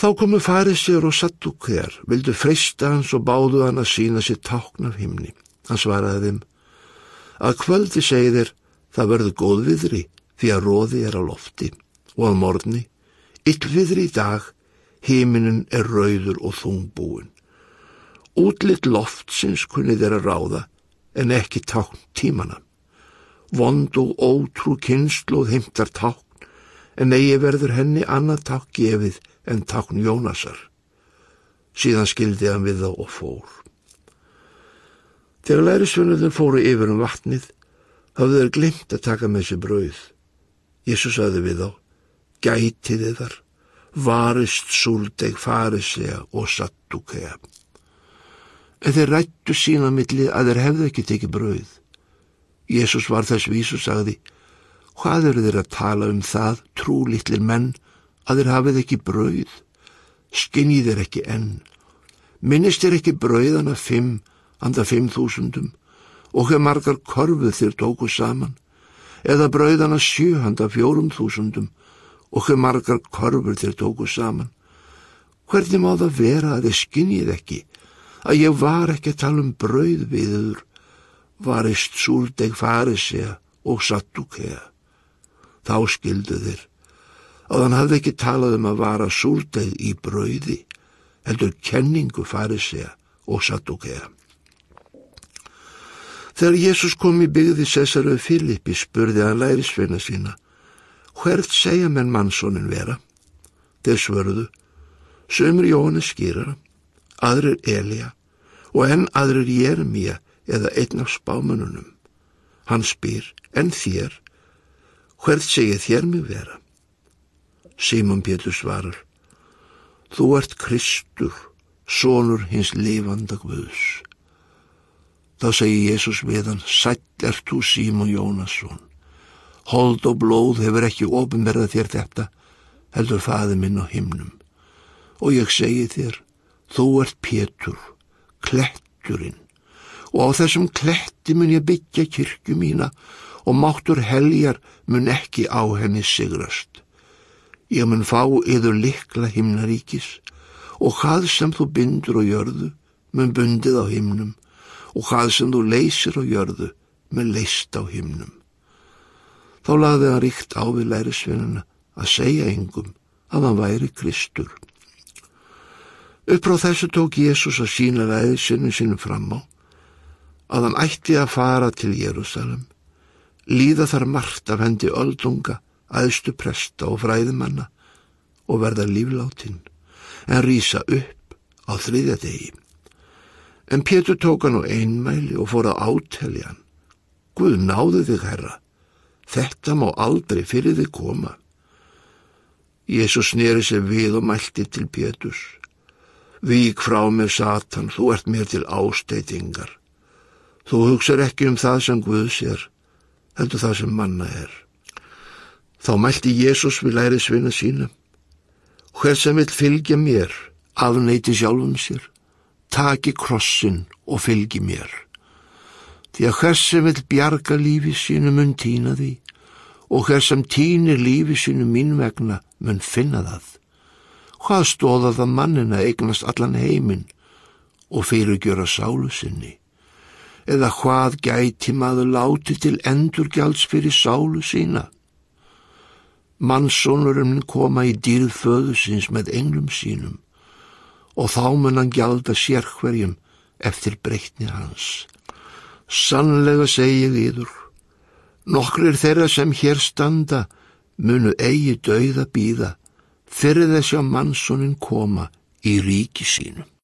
Þá komu farisir og sattúkjar, vildu freysta hans og báðu hann að sína sér tákn af himni. Hann svaraði þeim, að kvöldi segir það verður góð viðri því að róði er á lofti og að morgni, yllviðri í dag, heiminin er rauður og þungbúin. Útlitt loftsins kunni þeirra ráða en ekki tákn tímana. Vond og ótrú kynnslóð heimtar tákn en eigi verður henni annað tákn gefið en tákn Jónasar. Síðan skildi hann við þá og fór. Þegar lærisvönuðin fóru yfir um vatnið hafðu þeir glimt að taka með sér brauð. Jésús aði við þá, gætiði þar, varist súldeg farisea og sattúkea. En þeir rættu sína milli að þeir hefðu ekki tekið brauð. Jésús var þess vísu sagði, hvað eru þeir að tala um það, trúlittlir menn, að þeir hafið ekki brauð? Skinnið þeir ekki enn? Minnist þeir ekki brauðana fimm, anda fimm þúsundum og hver margar korfuð þeir tóku saman? Eða brauðana sjö, anda fjórum þúsundum og hver margar korfur þeir tóku saman? Hvernig má það vera að þeir skinnið ekki? Að ég var ekki að tala um brauð viður, varist súldeg farisea og sattúkea. Þá skildu þeir að hann hafði ekki talað um að vara súldeg í brauði, heldur kenningu farisea og sattúkea. Þegar Jésús kom í byggði Cesaröð Filippi spurði hann lærisveina sína, hvert segja menn mannsónin vera? Þeir svörðu, sömur Jóhannes skýrara, aðrir Elja og enn aðrir Jeremia eða einn af spámanunum. Hann spyr, en þér, hvert segja þér mig vera? Símon Pétur svarar, þú ert Kristur, sonur hins lifanda Guðs. Þá segi Jésús við hann, sætt ert þú Símon Jónasson. Hold og blóð hefur ekki ofinverðað þér þetta, heldur faði minn á himnum. Og ég segi þér, þú ert Pétur, kletturinn, og á þessum kletti mun ég byggja kirkju mína og máttur heljar mun ekki á henni sigrast. Ég mun fá yður likla himnaríkis og hvað sem þú bindur á jörðu mun bundið á himnum og hvað sem þú leysir á jörðu mun leist á himnum. Þá lagði hann ríkt á við lærisvinnuna að segja engum að hann væri Kristur. Upp frá þessu tók Jésús að sína ræðisinu sínum fram á að hann ætti að fara til Jérúsalem, líða þar margt af hendi öldunga, aðstu presta og fræðimanna og verða lífláttinn, en rýsa upp á þriðja degi. En Pétur tók hann á einmæli og fór að átelja hann. Guð náðu þig, herra, þetta má aldrei fyrir þig koma. Jésús sneri sig við og mælti til Péturs. Vík frá mér Satan, þú ert mér til ásteitingar. Þú hugsar ekki um það sem Guð sér, heldur það sem manna er. Þá mælti Jésús við læri svina sína. Hver sem vil fylgja mér, afneiti sjálfum sér, taki krossin og fylgi mér. Því að hver sem vil bjarga lífi sínu mun týna því og hver sem týnir lífi sínu mín vegna mun finna það. Hvað stóða það mannin að eignast allan heiminn og fyrirgjöra sálu sinni? Eða hvað gæti maður láti til endurgjalds fyrir sálu sína? Mannsónurinn koma í dýrföðu síns með englum sínum og þá mun hann gjalda sér hverjum eftir breytni hans. Sannlega segi ég yður, nokkrir þeirra sem hér standa munu eigi dauða býða fyrir þess að mannsónin koma í ríki sínum.